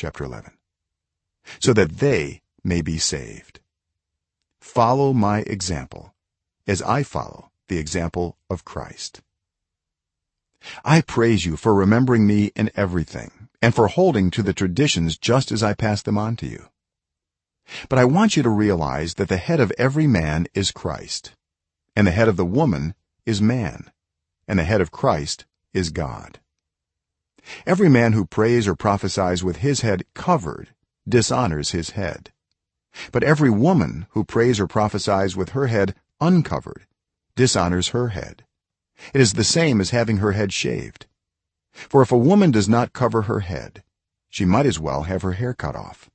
chapter 11 so that they may be saved. Follow my example as i follow the example of Christ. I praise you for remembering me in everything and for holding to the traditions just as i pass them on to you. But i want you to realize that the head of every man is Christ and the head of the woman is man and the head of Christ is God every man who prays or prophesies with his head covered dishonors his head. But every woman who prays or prophesies with her head uncovered dishonors her head. It is the same as having her head shaved. For if a woman does not cover her head she might as well have her hair cut off.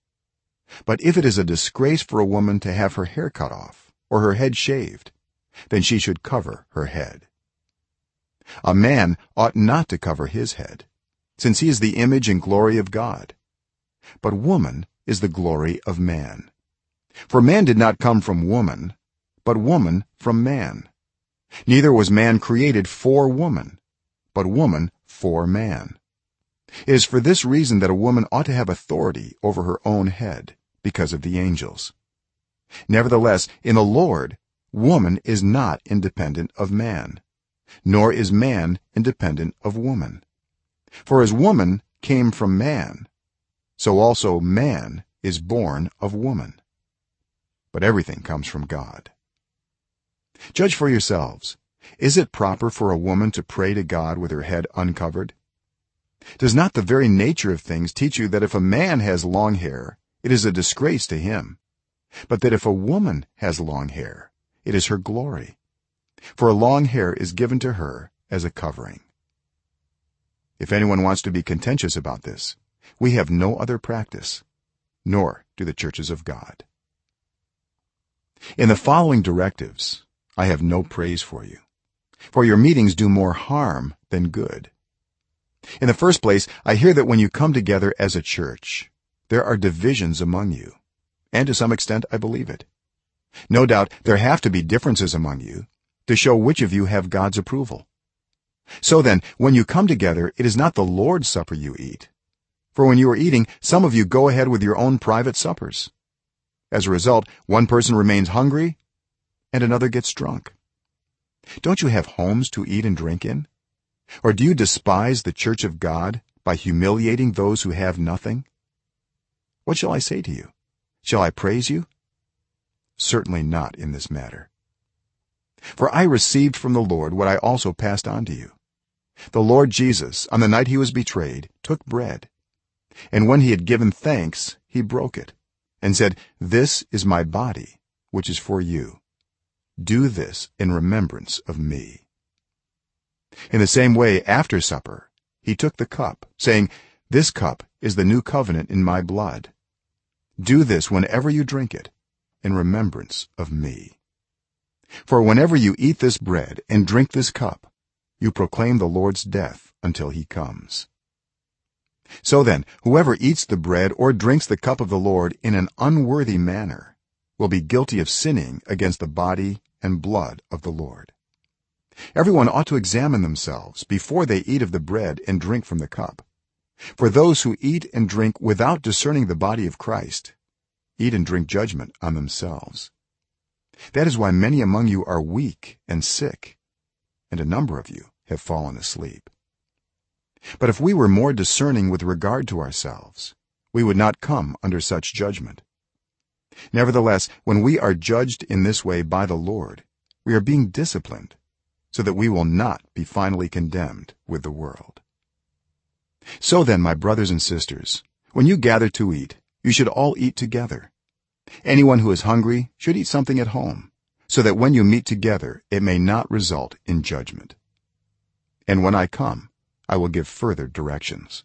But if it is a disgrace for a woman to have her hair cut off or her head shaved then she should cover her head. A man ought not to cover his head since he is the image and glory of god. But woman is the glory of man. For man did not come from woman but woman from man. Neither was man created for woman but woman for man. It is for this reason that a woman ought to have authority over her own head because of the angels. Nevertheless in the lord woman is not independent of man nor is man independent of woman for as woman came from man so also man is born of woman. But everything comes from god. Judge for yourselves. Is it proper for a woman to pray to god with her head uncovered? Does not the very nature of things teach you that if a man has long hair it is a disgrace to him? But that if a woman has long hair it is her glory. For a long hair is given to her as a covering if anyone wants to be contentious about this we have no other practice nor do the churches of god. In the following directives i have no praise for you for your meetings do more harm than good. In the first place i hear that when you come together as a church there are divisions among you and to some extent i believe it. No doubt there have to be differences among you to show which of you have god's approval so then when you come together it is not the lord's supper you eat. For when you are eating some of you go ahead with your own private suppers. As a result one person remains hungry and another gets drunk. Don't you have homes to eat and drink in? Or do you despise the church of god by humiliating those who have nothing? What shall i say to you? Shall i praise you? Certainly not in this matter. For i received from the lord what i also passed on to you the lord jesus on the night he was betrayed took bread. And when he had given thanks he broke it and said this is my body which is for you. Do this in remembrance of me. In the same way after supper he took the cup saying this cup is the new covenant in my blood. Do this whenever you drink it in remembrance of me. For whenever you eat this bread and drink this cup you proclaim the lord's death until he comes. So then whoever eats the bread or drinks the cup of the lord in an unworthy manner will be guilty of sinning against the body and blood of the lord. Everyone ought to examine themselves before they eat of the bread and drink from the cup. For those who eat and drink without discerning the body of christ eat and drink judgment on themselves. That is why many among you are weak and sick and a number of you have fallen asleep. But if we were more discerning with regard to ourselves we would not come under such judgment. Nevertheless when we are judged in this way by the lord we are being disciplined so that we will not be finally condemned with the world. So then my brothers and sisters when you gather to eat you should all eat together. Anyone who is hungry should eat something at home so that when you meet together it may not result in judgment and when i come i will give further directions